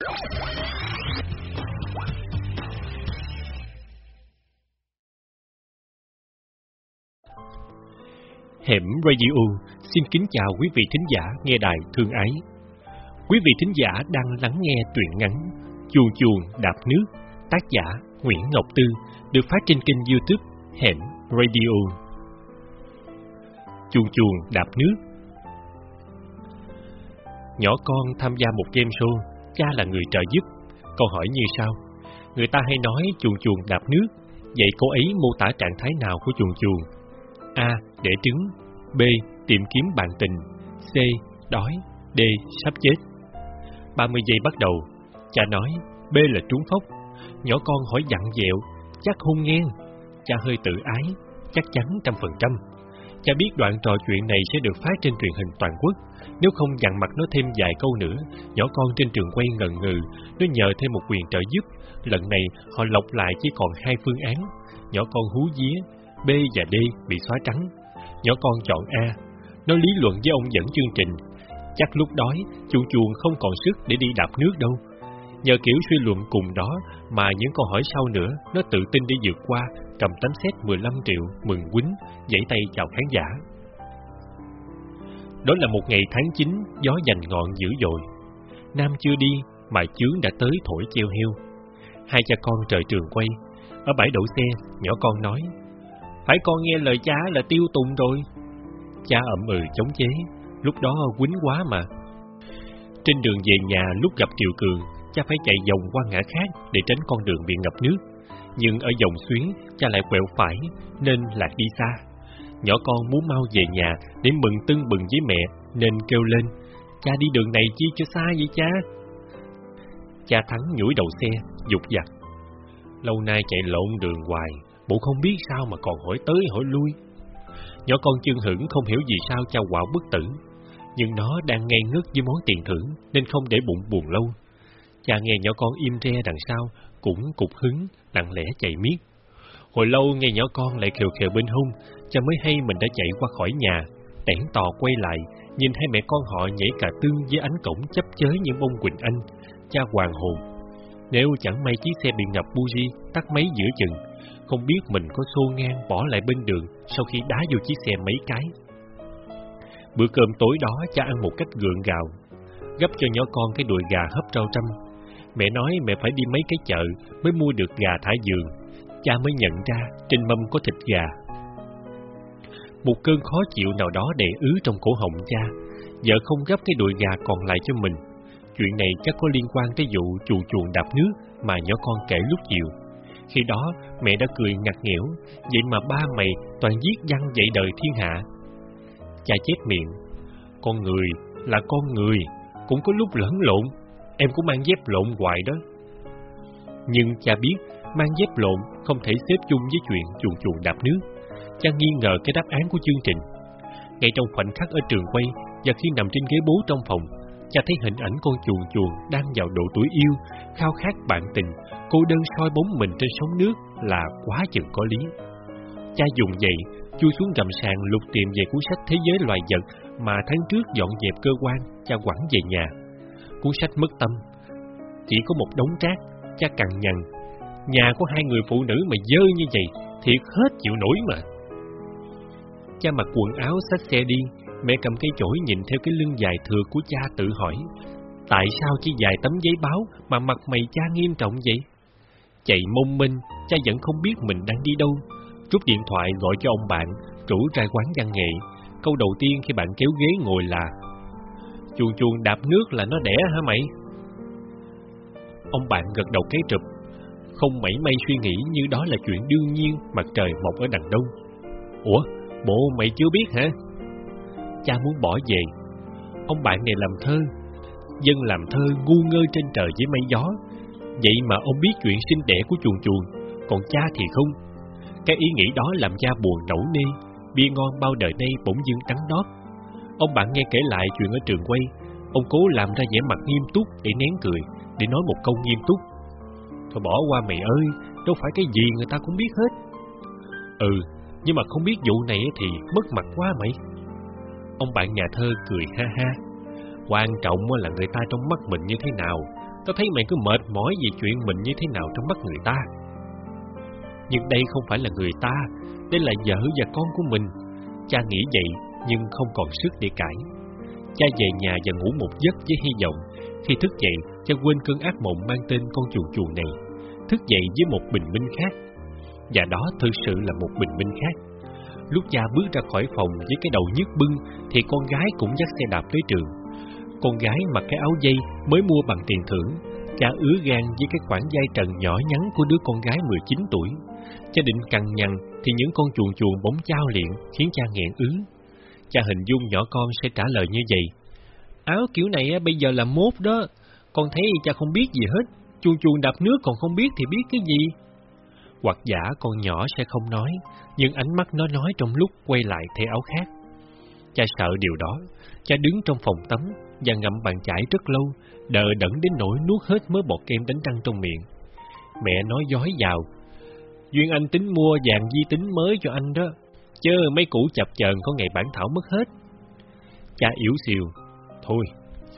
Hẻm Radio xin kính chào quý vị thính giả nghe đài thương ái. Quý vị thính giả đang lắng nghe truyện ngắn Chuồn chuồn đạp nước, tác giả Nguyễn Ngọc Tư, được phát trên kênh YouTube Hẻm Radio. Chuồn chuồn đạp nước Nhỏ con tham gia một game show, cha là người trợ giúp. Câu hỏi như sau: Người ta hay nói chuồn chuồn đạp nước, vậy cô ấy mô tả trạng thái nào của chuồn chuồn? A. để trứng B. Tìm kiếm bạn tình C. Đói D. Sắp chết 30 giây bắt đầu Cha nói B là trúng phốc Nhỏ con hỏi dặn dẹo Chắc hôn ngang Cha hơi tự ái Chắc chắn trăm phần trăm Cha biết đoạn trò chuyện này sẽ được phát trên truyền hình toàn quốc Nếu không dặn mặt nó thêm vài câu nữa Nhỏ con trên trường quay ngần ngừ Nó nhờ thêm một quyền trợ giúp Lần này họ lọc lại chỉ còn hai phương án Nhỏ con hú día, B và D bị xóa trắng. Nhỏ con chọn A. Nó lý luận với ông dẫn chương trình. Chắc lúc đói, chuồng chuồng không còn sức để đi đạp nước đâu. Nhờ kiểu suy luận cùng đó mà những câu hỏi sau nữa nó tự tin đi vượt qua, cầm tấm xét 15 triệu, mừng quýnh, dãy tay chào khán giả. Đó là một ngày tháng 9, gió dành ngọn dữ dội. Nam chưa đi, mà chướng đã tới thổi treo heo. Hai cha con trời trường quay. Ở bãi đậu xe, nhỏ con nói phải con nghe lời cha là tiêu tùng rồi. Cha ậm ừ chống chế, lúc đó quýnh quá mà. Trên đường về nhà lúc gặp Kiều Cường, cha phải chạy vòng qua ngã khác để tránh con đường bị ngập nước. Nhưng ở dòng xuyến, cha lại quẹo phải, nên lạc đi xa. Nhỏ con muốn mau về nhà để mừng tưng bừng với mẹ, nên kêu lên, cha đi đường này chi cho xa vậy cha? Cha thắng nhủi đầu xe, dục dặt. Lâu nay chạy lộn đường hoài, Bộ không biết sao mà còn hỏi tới hỏi lui Nhỏ con chưng hưởng không hiểu vì sao cha quạo bất tử Nhưng nó đang ngây ngất với món tiền thưởng Nên không để bụng buồn lâu Cha nghe nhỏ con im re đằng sau cũng cục hứng, lặng lẽ chạy miết Hồi lâu nghe nhỏ con lại khều khều bên hông Cha mới hay mình đã chạy qua khỏi nhà Tẻn tò quay lại Nhìn hai mẹ con họ nhảy cả tương với ánh cổng chấp chới những bông Quỳnh Anh Cha hoàng hồn Nếu chẳng may chiếc xe bị ngập buji Tắt máy giữa chừng không biết mình có xô ngang bỏ lại bên đường sau khi đá vô chiếc xe mấy cái. Bữa cơm tối đó cha ăn một cách gượng gạo, gấp cho nhỏ con cái đùi gà hấp rau trăm. Mẹ nói mẹ phải đi mấy cái chợ mới mua được gà thả giường. Cha mới nhận ra trên mâm có thịt gà. Một cơn khó chịu nào đó đè ứ trong cổ họng cha. Vợ không gấp cái đùi gà còn lại cho mình. Chuyện này chắc có liên quan tới vụ chù chuồn đạp nước mà nhỏ con kể lúc chiều. Khi đó, mẹ đã cười ngặt nghẽo, Vậy mà ba mày toàn giết văn dạy đời thiên hạ Cha chết miệng, Con người là con người, Cũng có lúc lẫn lộn Em cũng mang dép lộn hoài đó Nhưng cha biết Mang dép lộn không thể xếp chung với chuyện chuồn chuồn đạp nước Cha nghi ngờ cái đáp án của chương trình Ngay trong khoảnh khắc ở trường quay Và khi nằm trên ghế bố trong phòng cha thấy hình ảnh con chuồn chuồn đang vào độ tuổi yêu, khao khát bạn tình, cô đơn soi bóng mình trên sóng nước là quá chừng có lý. Cha dùng vậy, chui xuống gầm sàn lục tìm về cuốn sách Thế giới loài vật mà tháng trước dọn dẹp cơ quan, cha quẳng về nhà. Cuốn sách mất tâm, chỉ có một đống rác, cha cằn nhằn. Nhà có hai người phụ nữ mà dơ như vậy, thiệt hết chịu nổi mà. Cha mặc quần áo xách xe đi, Mẹ cầm cây chổi nhìn theo cái lưng dài thừa của cha tự hỏi Tại sao chỉ vài tấm giấy báo mà mặt mày cha nghiêm trọng vậy? Chạy mông minh, cha vẫn không biết mình đang đi đâu Rút điện thoại gọi cho ông bạn, rủ ra quán văn nghệ Câu đầu tiên khi bạn kéo ghế ngồi là Chuồn chuồn đạp nước là nó đẻ hả mày? Ông bạn gật đầu kế trụp Không mảy may suy nghĩ như đó là chuyện đương nhiên mặt trời mọc ở đằng đông Ủa, bộ mày chưa biết hả? cha muốn bỏ về. Ông bạn này làm thơ, dân làm thơ ngu ngơ trên trời với mây gió. Vậy mà ông biết chuyện sinh đẻ của chuồn chuồn, còn cha thì không. Cái ý nghĩ đó làm cha buồn nổi nê, bia ngon bao đời nay bỗng dưng trắng đót. Ông bạn nghe kể lại chuyện ở trường quay, ông cố làm ra vẻ mặt nghiêm túc để nén cười, để nói một câu nghiêm túc. Thôi bỏ qua mày ơi, đâu phải cái gì người ta cũng biết hết. Ừ, nhưng mà không biết vụ này thì mất mặt quá mày. Ông bạn nhà thơ cười ha ha. Quan trọng là người ta trong mắt mình như thế nào, Tao thấy mày cứ mệt mỏi vì chuyện mình như thế nào trong mắt người ta. Nhưng đây không phải là người ta, đây là vợ và con của mình. Cha nghĩ vậy nhưng không còn sức để cãi. Cha về nhà và ngủ một giấc với hy vọng. Khi thức dậy, cha quên cơn ác mộng mang tên con chuồn chuồn này. Thức dậy với một bình minh khác. Và đó thực sự là một bình minh khác. Lúc cha bước ra khỏi phòng với cái đầu nhức bưng thì con gái cũng dắt xe đạp tới trường. Con gái mặc cái áo dây mới mua bằng tiền thưởng. Cha ứa gan với cái khoảng dây trần nhỏ nhắn của đứa con gái 19 tuổi. Cha định cằn nhằn thì những con chuồn chuồn bóng trao liện khiến cha nghẹn ứ. Cha hình dung nhỏ con sẽ trả lời như vậy. Áo kiểu này bây giờ là mốt đó. Con thấy cha không biết gì hết. Chuồn chuồn đạp nước còn không biết thì biết cái gì. Hoặc giả con nhỏ sẽ không nói, nhưng ánh mắt nó nói trong lúc quay lại thay áo khác. Cha sợ điều đó. Cha đứng trong phòng tắm và ngậm bàn chải rất lâu, đờ đẫn đến nỗi nuốt hết mớ bọt kem đánh răng trong miệng. Mẹ nói dối vào. Duyên anh tính mua dàn di tính mới cho anh đó, chứ mấy củ chập chờn có ngày bản thảo mất hết. Cha yếu xìu. Thôi,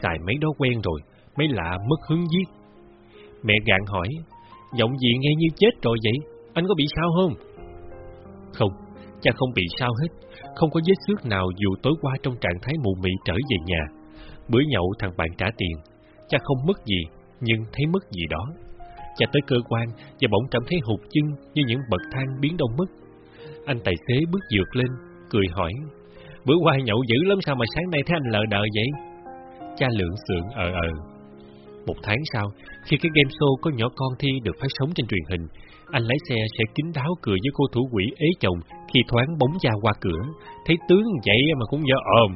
xài mấy đó quen rồi, mấy lạ mất hứng giết. Mẹ gạn hỏi, giọng gì nghe như chết rồi vậy, anh có bị sao không? Không, cha không bị sao hết, không có vết xước nào dù tối qua trong trạng thái mù mị trở về nhà. Bữa nhậu thằng bạn trả tiền, cha không mất gì, nhưng thấy mất gì đó. Cha tới cơ quan và bỗng cảm thấy hụt chân như những bậc thang biến đông mất. Anh tài xế bước dược lên, cười hỏi, bữa qua nhậu dữ lắm sao mà sáng nay thấy anh lờ đờ vậy? Cha lượng sượng ờ ờ. Một tháng sau, khi cái game show có nhỏ con thi được phát sóng trên truyền hình, anh lái xe sẽ kín đáo cười với cô thủ quỷ ế chồng khi thoáng bóng da qua cửa, thấy tướng vậy mà cũng nhớ ồm.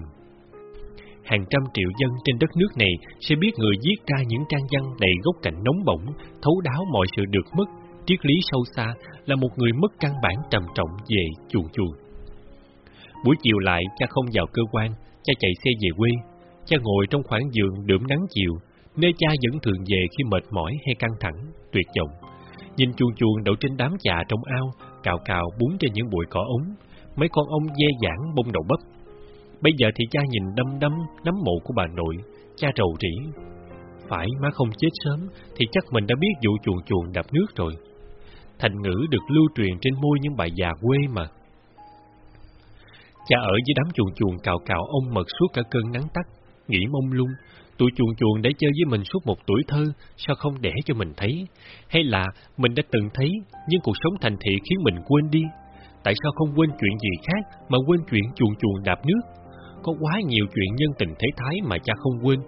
Hàng trăm triệu dân trên đất nước này sẽ biết người viết ra những trang văn đầy gốc cạnh nóng bỏng, thấu đáo mọi sự được mất, triết lý sâu xa là một người mất căn bản trầm trọng về chuồn chuồn. Buổi chiều lại, cha không vào cơ quan, cha chạy xe về quê. Cha ngồi trong khoảng giường đượm nắng chiều, nơi cha vẫn thường về khi mệt mỏi hay căng thẳng, tuyệt vọng. Nhìn chuồn chuồn đậu trên đám chà trong ao, cào cào bún trên những bụi cỏ ống, mấy con ong dê giãn bông đậu bắp. Bây giờ thì cha nhìn đâm đâm nắm mộ của bà nội, cha rầu rĩ. Phải má không chết sớm thì chắc mình đã biết vụ chuồn chuồn đạp nước rồi. Thành ngữ được lưu truyền trên môi những bà già quê mà. Cha ở với đám chuồn chuồn cào cào ông mật suốt cả cơn nắng tắt, nghĩ mông lung, Tụi chuồn chuồn đã chơi với mình suốt một tuổi thơ, sao không để cho mình thấy? Hay là mình đã từng thấy, nhưng cuộc sống thành thị khiến mình quên đi? Tại sao không quên chuyện gì khác mà quên chuyện chuồn chuồn đạp nước? Có quá nhiều chuyện nhân tình thế thái mà cha không quên.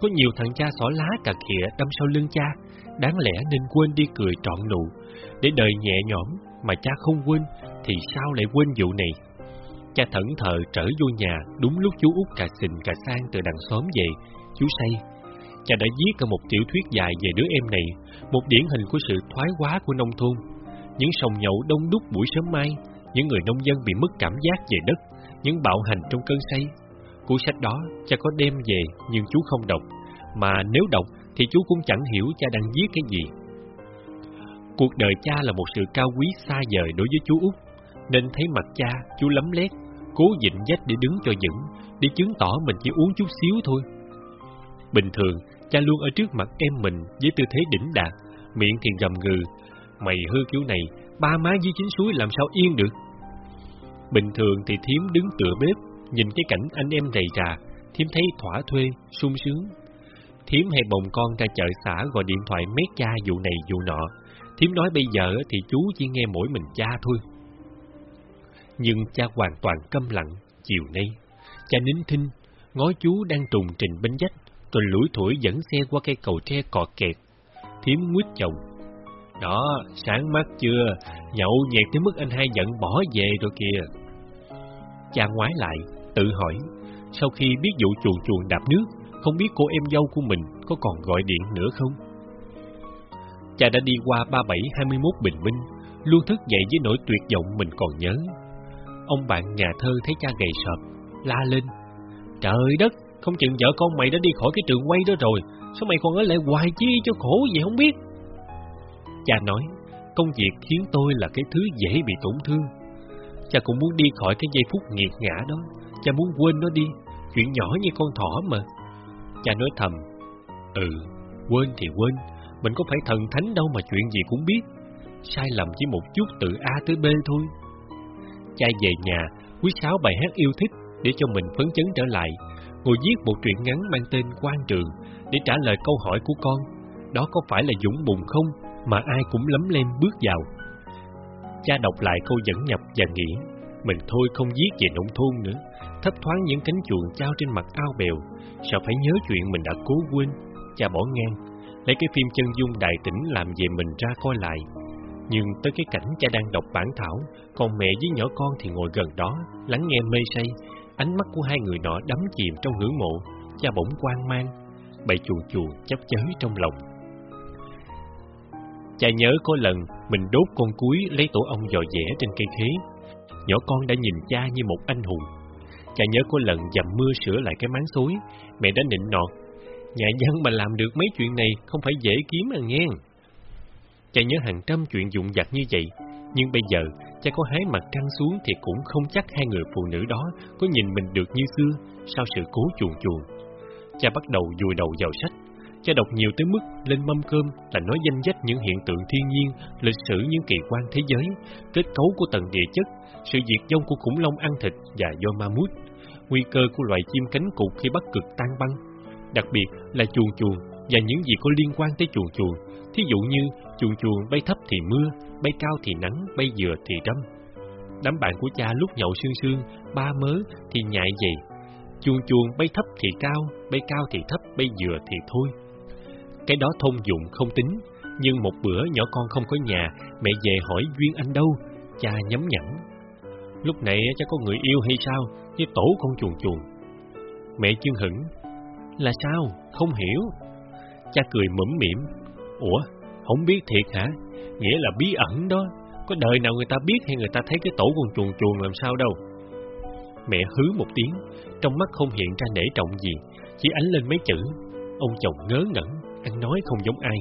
Có nhiều thằng cha xỏ lá cà khịa đâm sau lưng cha, đáng lẽ nên quên đi cười trọn nụ. Để đời nhẹ nhõm mà cha không quên, thì sao lại quên vụ này? Cha thẫn thờ trở vô nhà đúng lúc chú út cà xình cà sang từ đằng xóm về, chú say. Cha đã viết cả một tiểu thuyết dài về đứa em này, một điển hình của sự thoái hóa của nông thôn. Những sòng nhậu đông đúc buổi sớm mai, những người nông dân bị mất cảm giác về đất, những bạo hành trong cơn say. Cuốn sách đó cha có đem về nhưng chú không đọc, mà nếu đọc thì chú cũng chẳng hiểu cha đang viết cái gì. Cuộc đời cha là một sự cao quý xa vời đối với chú út, nên thấy mặt cha, chú lấm lét, cố dịnh dách để đứng cho vững, để chứng tỏ mình chỉ uống chút xíu thôi. Bình thường, cha luôn ở trước mặt em mình với tư thế đỉnh đạt, miệng thì gầm gừ. Mày hư kiểu này, ba má dưới chính suối làm sao yên được? Bình thường thì thím đứng tựa bếp, nhìn cái cảnh anh em rầy rà, thiếm thấy thỏa thuê, sung sướng. Thiếm hay bồng con ra chợ xã gọi điện thoại mét cha vụ này vụ nọ. Thiếm nói bây giờ thì chú chỉ nghe mỗi mình cha thôi. Nhưng cha hoàn toàn câm lặng, chiều nay. Cha nín thinh, ngó chú đang trùng trình bên dách, rồi lủi thủi dẫn xe qua cây cầu tre cọ kẹt. Thiếm nguyết chồng. Đó, sáng mắt chưa, nhậu nhẹt tới mức anh hai giận bỏ về rồi kìa. Cha ngoái lại, tự hỏi, sau khi biết vụ chuồn chuồn đạp nước, không biết cô em dâu của mình có còn gọi điện nữa không? Cha đã đi qua 3721 Bình Minh, luôn thức dậy với nỗi tuyệt vọng mình còn nhớ. Ông bạn nhà thơ thấy cha gầy sợp, la lên. Trời đất, không chừng vợ con mày đã đi khỏi cái trường quay đó rồi Sao mày còn ở lại hoài chi cho khổ vậy không biết Cha nói Công việc khiến tôi là cái thứ dễ bị tổn thương Cha cũng muốn đi khỏi cái giây phút nghiệt ngã đó Cha muốn quên nó đi Chuyện nhỏ như con thỏ mà Cha nói thầm Ừ quên thì quên, mình có phải thần thánh đâu mà chuyện gì cũng biết. Sai lầm chỉ một chút từ A tới B thôi. Cha về nhà, quý sáo bài hát yêu thích để cho mình phấn chấn trở lại, ngồi viết một truyện ngắn mang tên Quan Trường để trả lời câu hỏi của con. Đó có phải là dũng bùng không mà ai cũng lấm lem bước vào? Cha đọc lại câu dẫn nhập và nghĩ, mình thôi không viết về nông thôn nữa, thấp thoáng những cánh chuồng trao trên mặt ao bèo, sao phải nhớ chuyện mình đã cố quên. Cha bỏ ngang, lấy cái phim chân dung đại tỉnh làm về mình ra coi lại. Nhưng tới cái cảnh cha đang đọc bản thảo, còn mẹ với nhỏ con thì ngồi gần đó, lắng nghe mê say, ánh mắt của hai người nọ đắm chìm trong ngưỡng mộ, cha bỗng quan mang, bày chuồn chuồn chấp chới trong lòng. Cha nhớ có lần mình đốt con cuối lấy tổ ong dò dẻ trên cây khế. Nhỏ con đã nhìn cha như một anh hùng. Cha nhớ có lần dầm mưa sửa lại cái máng suối mẹ đã nịnh nọt. Nhà dân mà làm được mấy chuyện này không phải dễ kiếm mà nghe. Cha nhớ hàng trăm chuyện dụng dặt như vậy, nhưng bây giờ cha có hái mặt trăng xuống thì cũng không chắc hai người phụ nữ đó có nhìn mình được như xưa sau sự cố chuồn chuồn. Cha bắt đầu dùi đầu vào sách, Cha đọc nhiều tới mức lên mâm cơm là nói danh sách những hiện tượng thiên nhiên, lịch sử những kỳ quan thế giới, kết cấu của tầng địa chất, sự diệt vong của khủng long ăn thịt và do ma mút, nguy cơ của loài chim cánh cụt khi bắt cực tan băng, đặc biệt là chuồn chuồn và những gì có liên quan tới chuồn chuồn, thí dụ như chuồn chuồn bay thấp thì mưa, bay cao thì nắng, bay dừa thì râm. Đám bạn của cha lúc nhậu sương sương, ba mớ thì nhại vậy. Chuồn chuồn bay thấp thì cao, bay cao thì thấp, bay dừa thì thôi. Cái đó thông dụng không tính, nhưng một bữa nhỏ con không có nhà, mẹ về hỏi Duyên Anh đâu, cha nhấm nhẵn. Lúc này cha có người yêu hay sao, với tổ con chuồn chuồn. Mẹ chương hững, là sao, không hiểu. Cha cười mỉm mỉm, ủa, không biết thiệt hả, nghĩa là bí ẩn đó, có đời nào người ta biết hay người ta thấy cái tổ con chuồn chuồn làm sao đâu. Mẹ hứ một tiếng, trong mắt không hiện ra nể trọng gì, chỉ ánh lên mấy chữ. Ông chồng ngớ ngẩn, anh nói không giống ai.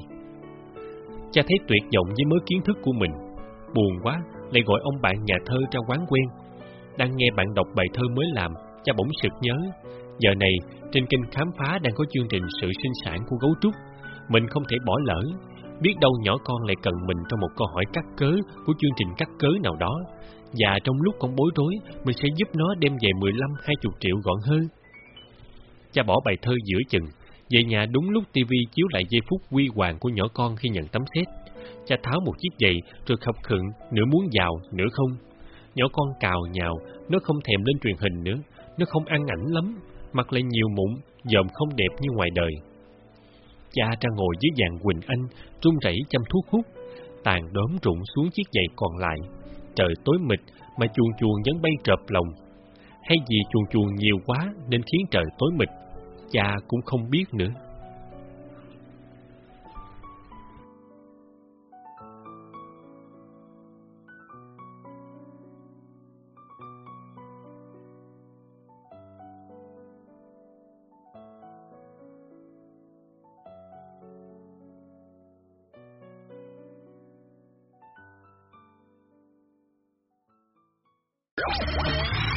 Cha thấy tuyệt vọng với mớ kiến thức của mình. Buồn quá, lại gọi ông bạn nhà thơ ra quán quen. Đang nghe bạn đọc bài thơ mới làm, cha bỗng sực nhớ. Giờ này, trên kênh khám phá đang có chương trình sự sinh sản của gấu trúc. Mình không thể bỏ lỡ. Biết đâu nhỏ con lại cần mình trong một câu hỏi cắt cớ của chương trình cắt cớ nào đó. Và trong lúc con bối rối, mình sẽ giúp nó đem về 15-20 triệu gọn hơn. Cha bỏ bài thơ giữa chừng, về nhà đúng lúc tivi chiếu lại giây phút huy hoàng của nhỏ con khi nhận tấm xét. Cha tháo một chiếc giày rồi khập khựng, nửa muốn vào, nửa không. Nhỏ con cào nhào, nó không thèm lên truyền hình nữa, nó không ăn ảnh lắm, mặt lại nhiều mụn, dòm không đẹp như ngoài đời. Cha ra ngồi dưới dạng Quỳnh Anh, run rẩy chăm thuốc hút, tàn đốm rụng xuống chiếc giày còn lại. Trời tối mịt mà chuồn chuồn vẫn bay trợp lòng. Hay vì chuồn chuồn nhiều quá nên khiến trời tối mịt cha cũng không biết nữa. you